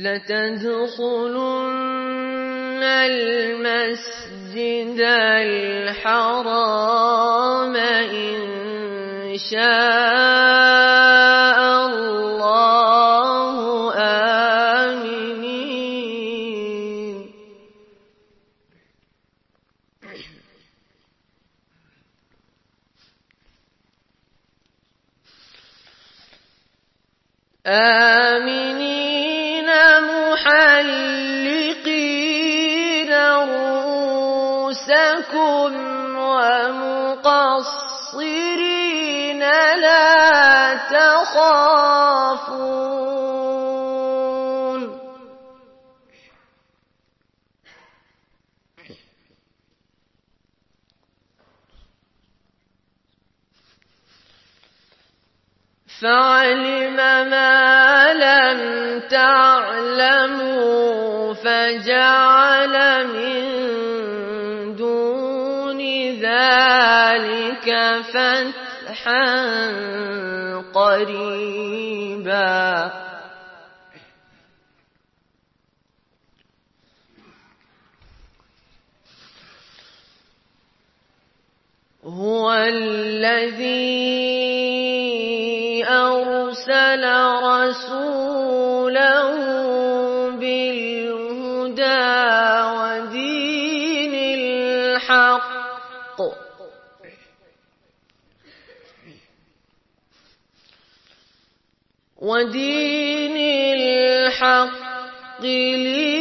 لتدخلن المسجد الحرام إن شاء الله. آمنين آمنين رؤوسكم ومقصرين لا تخافون. فعلم ما لم تعلموا فجعل من ذلك فتحا قريبا هو الذي أرسل رسوله ودين الحق ليظهره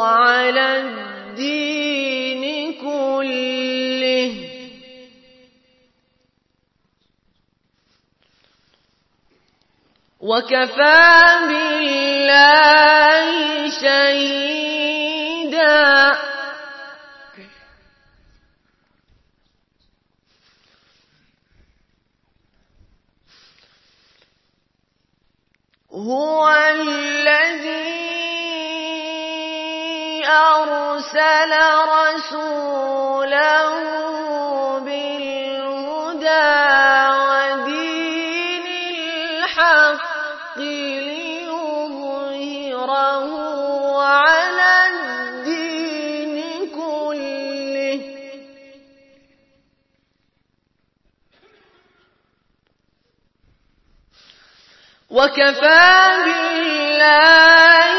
على الدين كله. وكفى بالله شهيدا. هو الذي أرسل رسوله بالهدى. وكفى بالله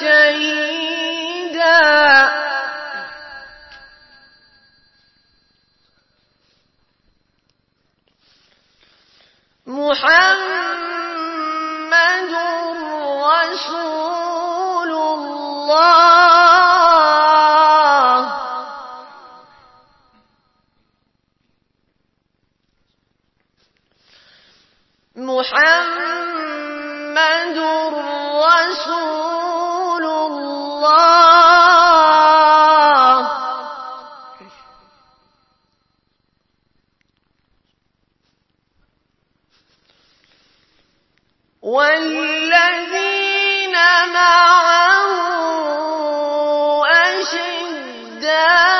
شهيدا محمد رسول الله والذين معه أشداء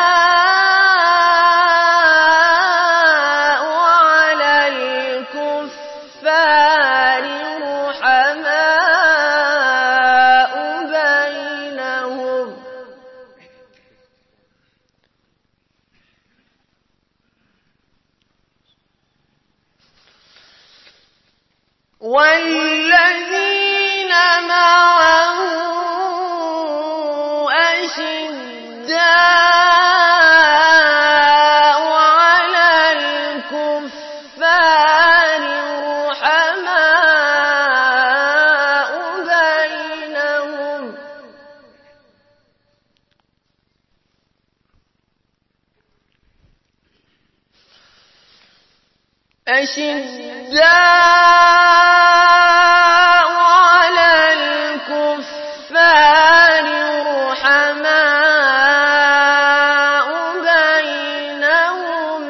والذين أشداء على الكفار رحماء بينهم.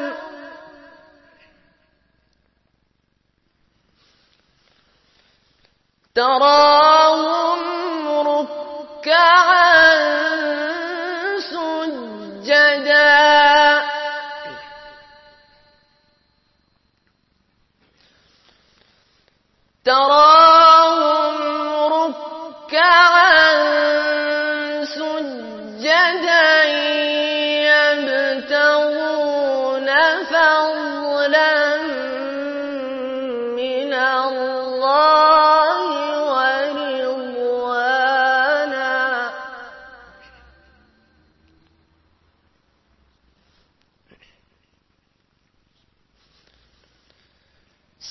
تراهم ركعا تراهم ركعا سجدا يبتغون فضلا من الله ورضوانا.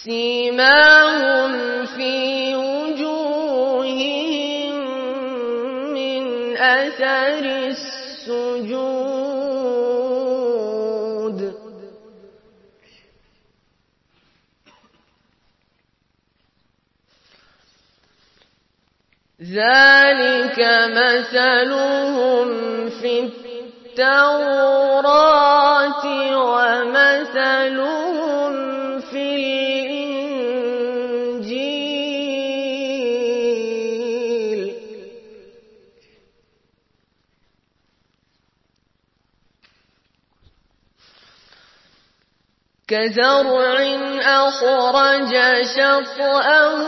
سيماهم السجود. ذلك مثلهم في التوراة ومثلهم كزرع أخرج شطأه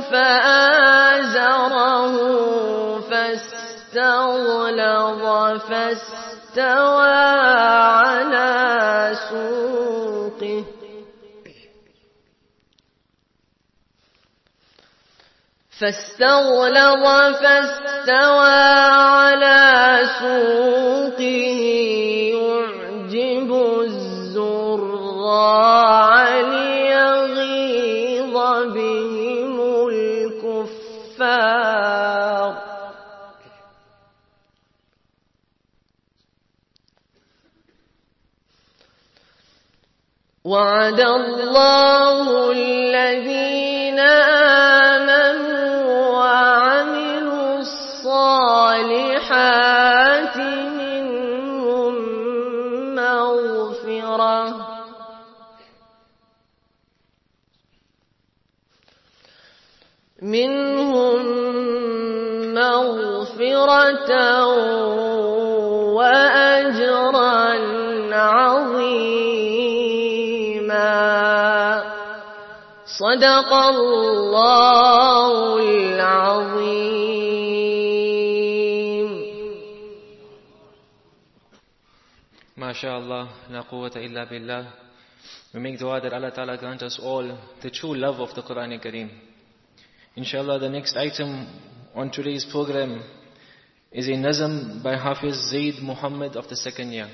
فآزره فاستغلظ فاستوى على سوقه. فاستغلظ فاستوى على سوقه. الزراع ليغيظ بهم الكفار. وعد الله الذين آمنوا مغفرة وأجرا عظيما صدق الله العظيم MashaAllah, la quwwata illa billah. We make dua that Allah Ta'ala grant us all the true love of the Quran Kareem. Inshallah, the next item on today's program is a nazm by Hafiz Zaid Muhammad of the second year.